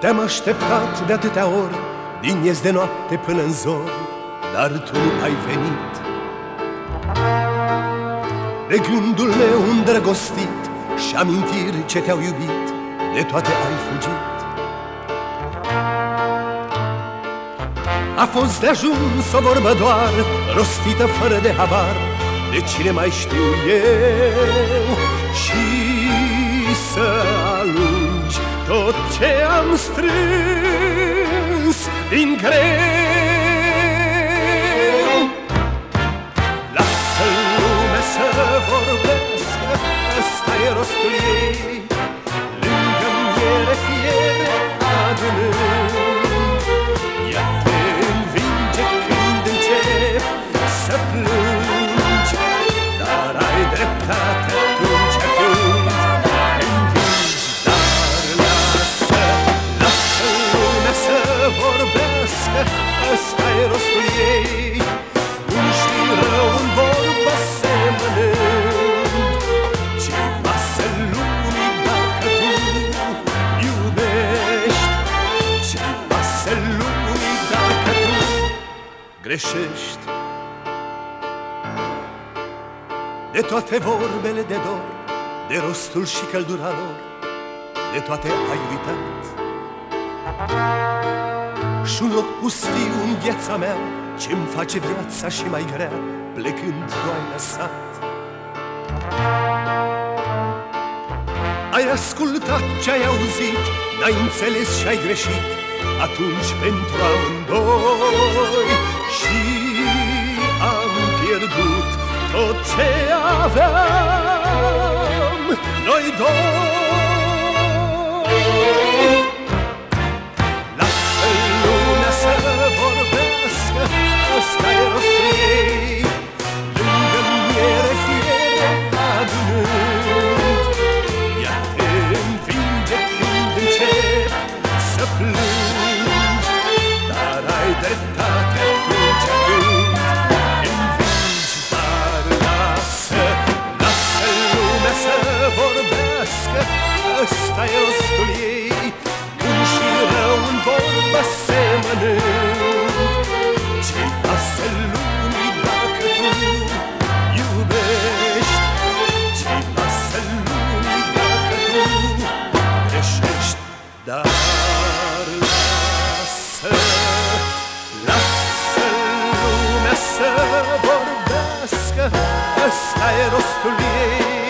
Te-am așteptat de atâtea ori Din miez de noapte până în zor Dar tu nu ai venit. De gândul meu îndrăgostit Și amintiri ce te-au iubit De toate ai fugit. A fost de ajuns o vorbă doar Rostită fără de habar De cine mai știu eu Și să to ceam strâns din greșești. De toate vorbele de dor De rostul și căldura lor De toate ai uitat. Și un loc pustiu în viața mea Ce-mi face viața și mai grea Plecând tu ai lăsat Ai ascultat ce ai auzit N-ai înțeles și ai greșit Atunci pentru amândoi si am pierdut tot ce aveam noi doi. Lasă lumea să vorbească, ăsta-i rostul ei, lângă miere fiere adunând. Ea te învinge când încep să plângi, dar ai. Să vorbească. Ăsta e rostul ei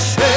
Krishna.